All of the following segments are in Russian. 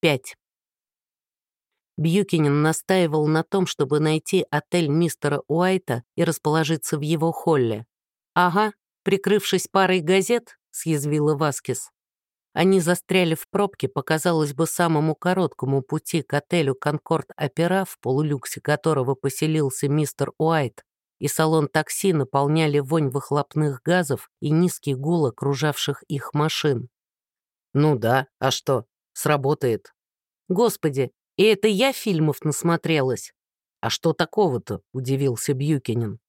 5. Бьюкинин настаивал на том, чтобы найти отель мистера Уайта и расположиться в его холле. «Ага, прикрывшись парой газет», — съязвила Васкис. Они застряли в пробке по, казалось бы, самому короткому пути к отелю «Конкорд-Опера», в полулюксе которого поселился мистер Уайт, и салон такси наполняли вонь выхлопных газов и низкий гул окружавших их машин. «Ну да, а что? Сработает». «Господи, и это я фильмов насмотрелась. А что такого-то, удивился Бьюкинин.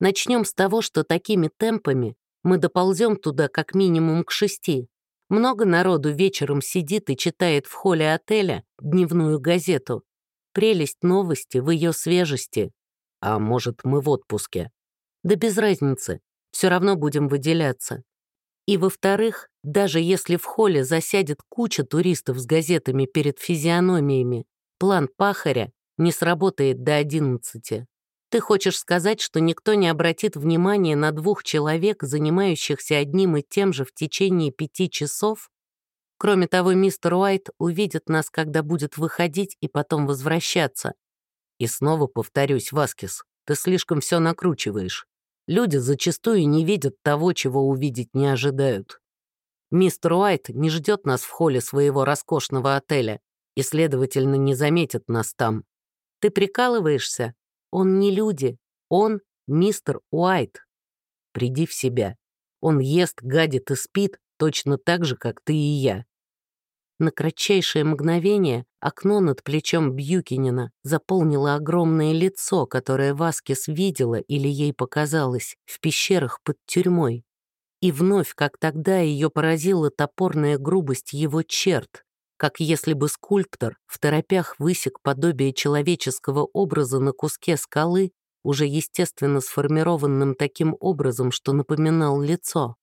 Начнем с того, что такими темпами мы доползем туда как минимум к шести. Много народу вечером сидит и читает в холле отеля дневную газету. Прелесть новости в ее свежести. А может, мы в отпуске? Да без разницы, все равно будем выделяться. И во-вторых, даже если в холле засядет куча туристов с газетами перед физиономиями, план пахаря не сработает до 11. Ты хочешь сказать, что никто не обратит внимания на двух человек, занимающихся одним и тем же в течение пяти часов? Кроме того, мистер Уайт увидит нас, когда будет выходить и потом возвращаться. И снова повторюсь, Васкис, ты слишком все накручиваешь. Люди зачастую не видят того, чего увидеть не ожидают. Мистер Уайт не ждет нас в холле своего роскошного отеля и, следовательно, не заметит нас там. Ты прикалываешься? Он не люди, он мистер Уайт. Приди в себя. Он ест, гадит и спит точно так же, как ты и я. На кратчайшее мгновение окно над плечом Бьюкинина заполнило огромное лицо, которое Васкис видела или ей показалось в пещерах под тюрьмой. И вновь, как тогда, ее поразила топорная грубость его черт, как если бы скульптор в торопях высек подобие человеческого образа на куске скалы, уже естественно сформированным таким образом, что напоминал лицо.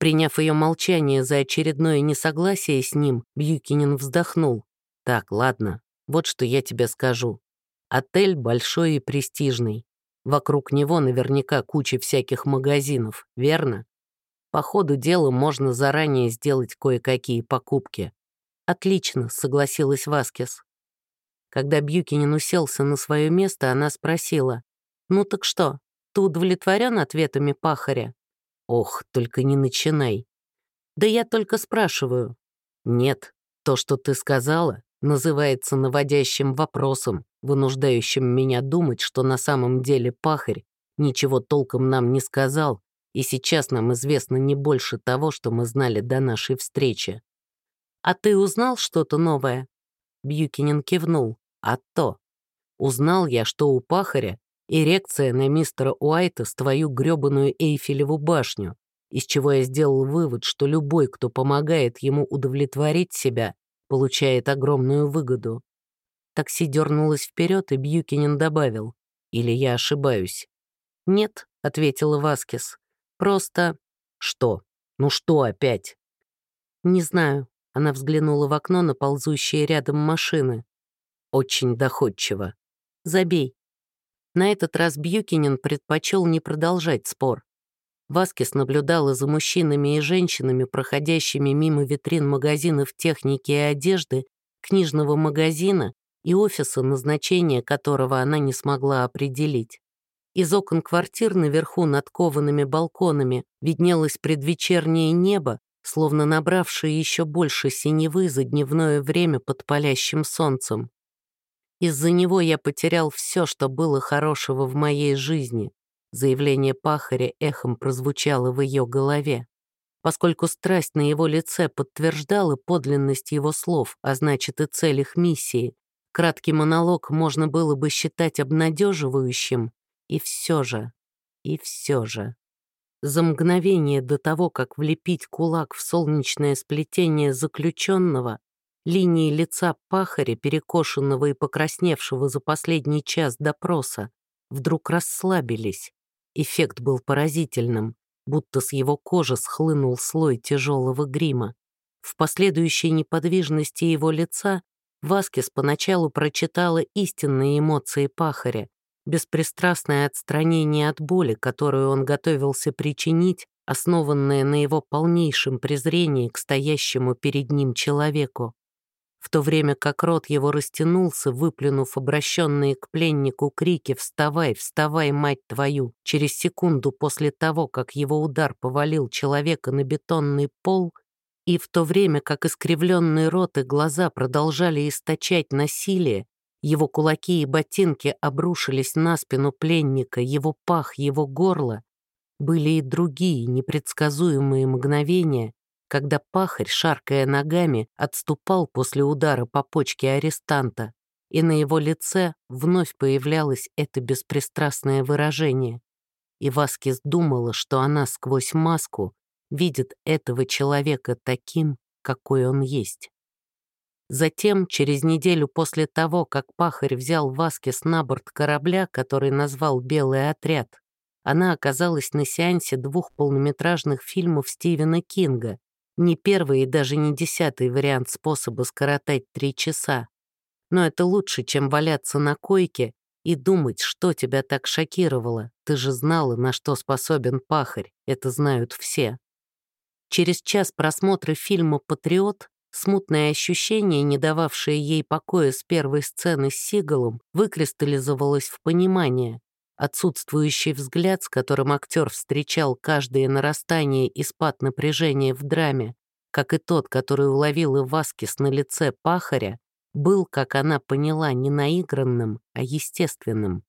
Приняв ее молчание за очередное несогласие с ним, Бьюкинин вздохнул. «Так, ладно, вот что я тебе скажу. Отель большой и престижный. Вокруг него наверняка куча всяких магазинов, верно? По ходу дела можно заранее сделать кое-какие покупки». «Отлично», — согласилась Васкес. Когда Бьюкинин уселся на свое место, она спросила, «Ну так что, ты удовлетворен ответами пахаря?» Ох, только не начинай. Да я только спрашиваю. Нет, то, что ты сказала, называется наводящим вопросом, вынуждающим меня думать, что на самом деле пахарь ничего толком нам не сказал, и сейчас нам известно не больше того, что мы знали до нашей встречи. «А ты узнал что-то новое?» Бьюкинин кивнул. «А то. Узнал я, что у пахаря эрекция на мистера Уайта с твою грёбаную Эйфелеву башню, из чего я сделал вывод, что любой, кто помогает ему удовлетворить себя, получает огромную выгоду. Такси дернулось вперед, и Бьюкинин добавил. «Или я ошибаюсь?» «Нет», — ответила Васкис. «Просто...» «Что? Ну что опять?» «Не знаю». Она взглянула в окно на ползущие рядом машины. «Очень доходчиво. Забей. На этот раз Бьюкинин предпочел не продолжать спор. Васкис наблюдала за мужчинами и женщинами, проходящими мимо витрин магазинов техники и одежды, книжного магазина и офиса, назначение которого она не смогла определить. Из окон квартир наверху над коваными балконами виднелось предвечернее небо, словно набравшее еще больше синевы за дневное время под палящим солнцем. Из-за него я потерял все, что было хорошего в моей жизни. Заявление пахаря эхом прозвучало в ее голове. Поскольку страсть на его лице подтверждала подлинность его слов, а значит и цель их миссии, краткий монолог можно было бы считать обнадеживающим, и все же, и все же. За мгновение до того, как влепить кулак в солнечное сплетение заключенного, Линии лица пахаря, перекошенного и покрасневшего за последний час допроса, вдруг расслабились. Эффект был поразительным, будто с его кожи схлынул слой тяжелого грима. В последующей неподвижности его лица Васкис поначалу прочитала истинные эмоции пахаря, беспристрастное отстранение от боли, которую он готовился причинить, основанное на его полнейшем презрении к стоящему перед ним человеку. В то время как рот его растянулся, выплюнув обращенные к пленнику крики «Вставай, вставай, мать твою!» через секунду после того, как его удар повалил человека на бетонный пол, и в то время как искривленный рот и глаза продолжали источать насилие, его кулаки и ботинки обрушились на спину пленника, его пах, его горло, были и другие непредсказуемые мгновения, когда пахарь, шаркая ногами, отступал после удара по почке арестанта, и на его лице вновь появлялось это беспристрастное выражение. И Васкис думала, что она сквозь маску видит этого человека таким, какой он есть. Затем, через неделю после того, как пахарь взял Васкис на борт корабля, который назвал «Белый отряд», она оказалась на сеансе двух полнометражных фильмов Стивена Кинга, не первый и даже не десятый вариант способа скоротать три часа. Но это лучше, чем валяться на койке и думать, что тебя так шокировало. Ты же знала, на что способен пахарь. Это знают все. Через час просмотра фильма «Патриот» смутное ощущение, не дававшее ей покоя с первой сцены с Сигалом, выкристаллизовалось в понимание. Отсутствующий взгляд, с которым актер встречал каждое нарастание и спад напряжения в драме, как и тот, который уловил и Васкис на лице пахаря, был, как она поняла, не наигранным, а естественным.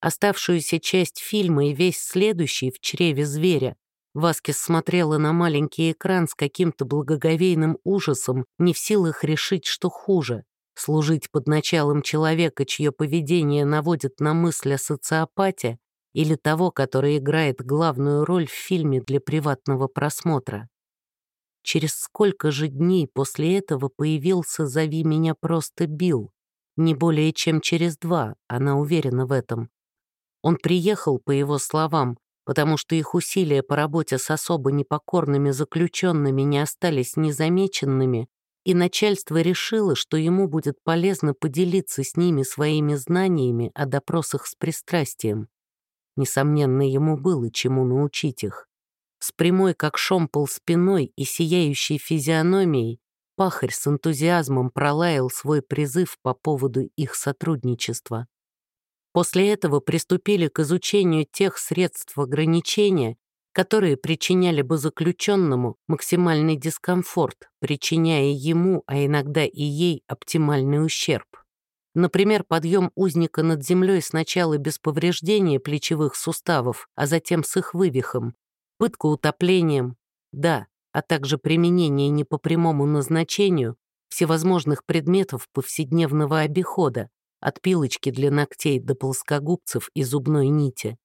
Оставшуюся часть фильма и весь следующий в чреве зверя Васкис смотрела на маленький экран с каким-то благоговейным ужасом, не в силах решить, что хуже служить под началом человека, чье поведение наводит на мысль о социопате, или того, который играет главную роль в фильме для приватного просмотра. Через сколько же дней после этого появился «Зови меня просто Билл», не более чем через два, она уверена в этом. Он приехал, по его словам, потому что их усилия по работе с особо непокорными заключенными не остались незамеченными, и начальство решило, что ему будет полезно поделиться с ними своими знаниями о допросах с пристрастием. Несомненно, ему было чему научить их. С прямой, как шомпол, спиной и сияющей физиономией пахарь с энтузиазмом пролаял свой призыв по поводу их сотрудничества. После этого приступили к изучению тех средств ограничения, которые причиняли бы заключенному максимальный дискомфорт, причиняя ему, а иногда и ей, оптимальный ущерб. Например, подъем узника над землей сначала без повреждения плечевых суставов, а затем с их вывихом, пытка утоплением, да, а также применение не по прямому назначению всевозможных предметов повседневного обихода, от пилочки для ногтей до плоскогубцев и зубной нити.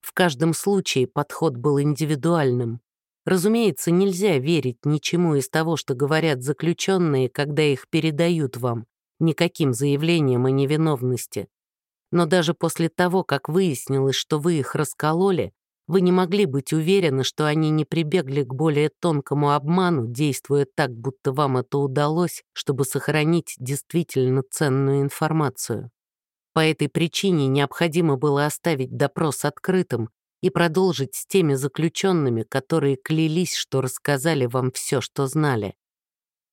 В каждом случае подход был индивидуальным. Разумеется, нельзя верить ничему из того, что говорят заключенные, когда их передают вам, никаким заявлением о невиновности. Но даже после того, как выяснилось, что вы их раскололи, вы не могли быть уверены, что они не прибегли к более тонкому обману, действуя так, будто вам это удалось, чтобы сохранить действительно ценную информацию. По этой причине необходимо было оставить допрос открытым и продолжить с теми заключенными, которые клялись, что рассказали вам все, что знали.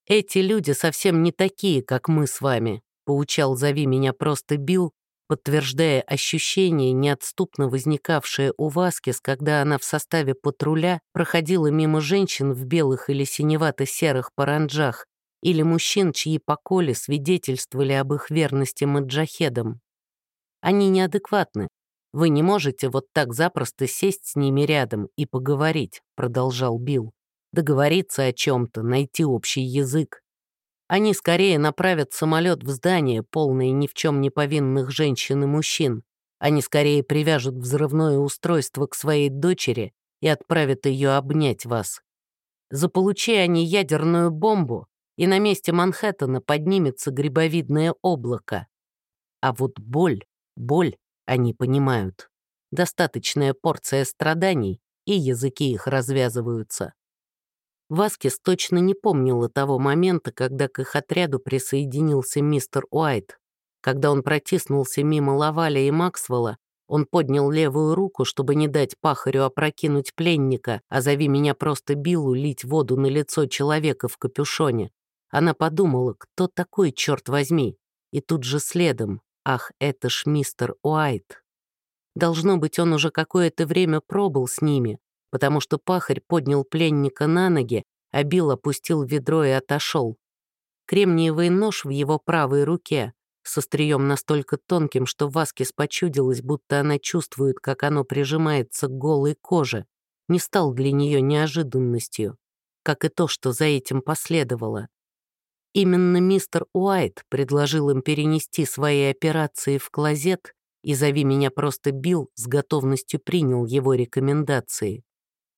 «Эти люди совсем не такие, как мы с вами», — поучал «Зови меня просто Билл», подтверждая ощущение, неотступно возникавшее у Васкис, когда она в составе патруля проходила мимо женщин в белых или синевато-серых паранджах или мужчин, чьи поколи свидетельствовали об их верности маджахедам. Они неадекватны. Вы не можете вот так запросто сесть с ними рядом и поговорить», — продолжал Билл. «Договориться о чем-то, найти общий язык. Они скорее направят самолет в здание, полное ни в чем не повинных женщин и мужчин. Они скорее привяжут взрывное устройство к своей дочери и отправят ее обнять вас. Заполучи они ядерную бомбу, и на месте Манхэттена поднимется грибовидное облако. А вот боль Боль они понимают. Достаточная порция страданий, и языки их развязываются. Васкис точно не помнила того момента, когда к их отряду присоединился мистер Уайт. Когда он протиснулся мимо Лаваля и Максвелла, он поднял левую руку, чтобы не дать пахарю опрокинуть пленника, а зови меня просто Биллу лить воду на лицо человека в капюшоне. Она подумала, кто такой, черт возьми, и тут же следом, ах, это ж мистер Уайт. Должно быть, он уже какое-то время пробыл с ними, потому что пахарь поднял пленника на ноги, а Билл опустил ведро и отошел. Кремниевый нож в его правой руке, с острием настолько тонким, что Васкис почудилось, будто она чувствует, как оно прижимается к голой коже, не стал для нее неожиданностью, как и то, что за этим последовало. Именно мистер Уайт предложил им перенести свои операции в клозет и «Зови меня просто Билл» с готовностью принял его рекомендации.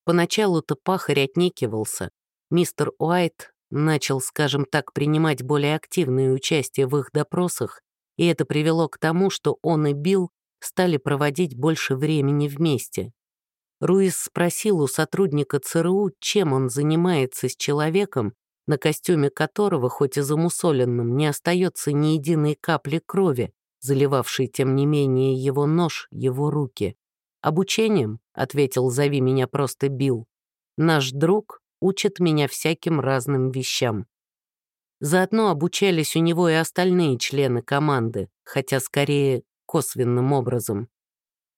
Поначалу-то пахарь отнекивался. Мистер Уайт начал, скажем так, принимать более активное участие в их допросах, и это привело к тому, что он и Билл стали проводить больше времени вместе. Руис спросил у сотрудника ЦРУ, чем он занимается с человеком, на костюме которого, хоть и замусоленным, не остается ни единой капли крови, заливавший, тем не менее, его нож, его руки. «Обучением», — ответил «Зови меня просто Билл». «Наш друг учит меня всяким разным вещам». Заодно обучались у него и остальные члены команды, хотя скорее косвенным образом.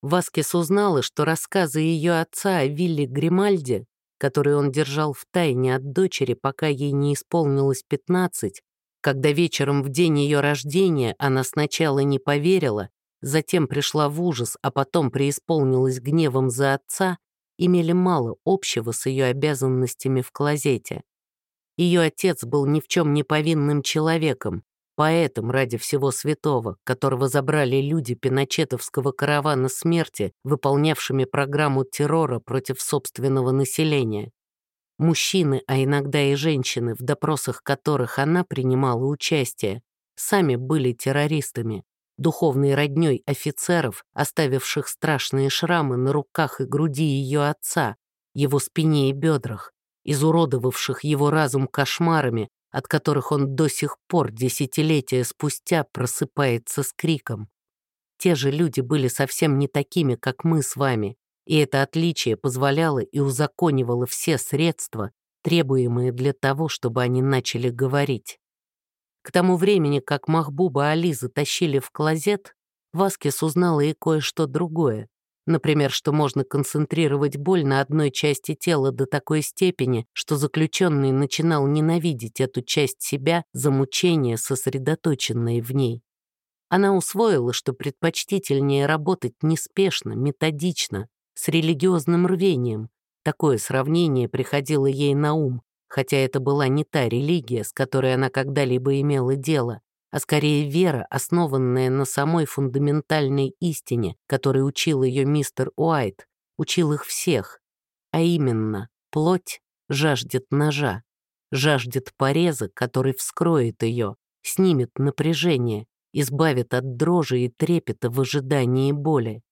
Васкес узнала, что рассказы ее отца о Вилли Гримальде, которые он держал в тайне от дочери, пока ей не исполнилось 15, когда вечером в день ее рождения она сначала не поверила, затем пришла в ужас, а потом преисполнилась гневом за отца, имели мало общего с ее обязанностями в клозете. Ее отец был ни в чем не повинным человеком, поэтом ради всего святого, которого забрали люди пиночетовского каравана смерти, выполнявшими программу террора против собственного населения. Мужчины, а иногда и женщины, в допросах которых она принимала участие, сами были террористами, духовной роднёй офицеров, оставивших страшные шрамы на руках и груди ее отца, его спине и бедрах, изуродовавших его разум кошмарами, от которых он до сих пор десятилетия спустя просыпается с криком. Те же люди были совсем не такими, как мы с вами, и это отличие позволяло и узаконивало все средства, требуемые для того, чтобы они начали говорить. К тому времени, как Махбуба Али затащили в клозет, Васкис узнала и кое-что другое. Например, что можно концентрировать боль на одной части тела до такой степени, что заключенный начинал ненавидеть эту часть себя за мучение, сосредоточенное в ней. Она усвоила, что предпочтительнее работать неспешно, методично, с религиозным рвением. Такое сравнение приходило ей на ум, хотя это была не та религия, с которой она когда-либо имела дело, а скорее вера, основанная на самой фундаментальной истине, которой учил ее мистер Уайт, учил их всех. А именно, плоть жаждет ножа, жаждет пореза, который вскроет ее, снимет напряжение, избавит от дрожи и трепета в ожидании боли.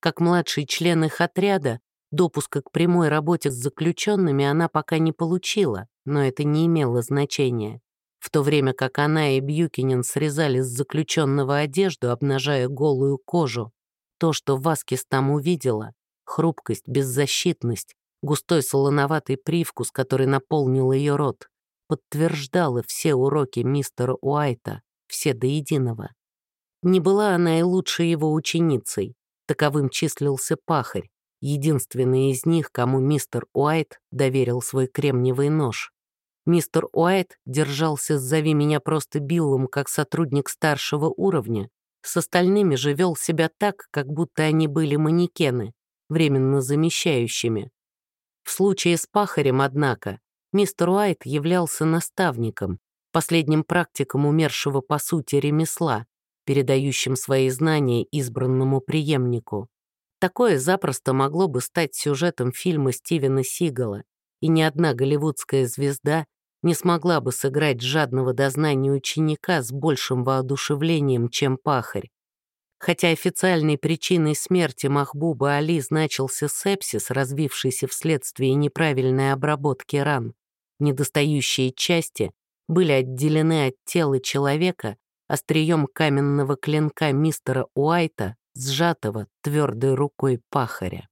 Как младший член их отряда, допуска к прямой работе с заключенными она пока не получила, но это не имело значения. В то время как она и Бьюкинен срезали с заключенного одежду, обнажая голую кожу, то, что Васкис там увидела, хрупкость, беззащитность, густой солоноватый привкус, который наполнил ее рот, подтверждало все уроки мистера Уайта, все до единого. Не была она и лучшей его ученицей, Таковым числился пахарь, единственный из них, кому мистер Уайт доверил свой кремниевый нож. Мистер Уайт держался «Зови меня просто Биллом» как сотрудник старшего уровня, с остальными же вел себя так, как будто они были манекены, временно замещающими. В случае с пахарем, однако, мистер Уайт являлся наставником, последним практиком умершего по сути ремесла, передающим свои знания избранному преемнику. Такое запросто могло бы стать сюжетом фильма Стивена Сигала, и ни одна голливудская звезда не смогла бы сыграть жадного дознания ученика с большим воодушевлением, чем пахарь. Хотя официальной причиной смерти Махбуба Али значился сепсис, развившийся вследствие неправильной обработки ран, недостающие части были отделены от тела человека острием каменного клинка мистера Уайта, сжатого твердой рукой пахаря.